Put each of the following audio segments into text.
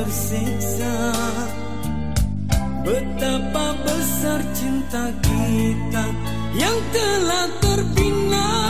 tersiksa. Betapa besar cinta kita Yang telah terbina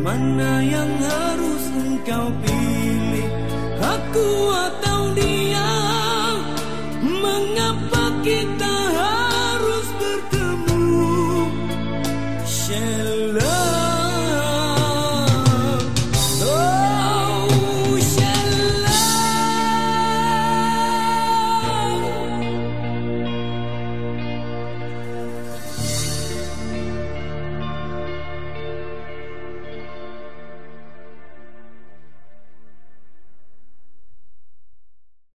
Mana yang harus engkau pilih? Aku atau dia?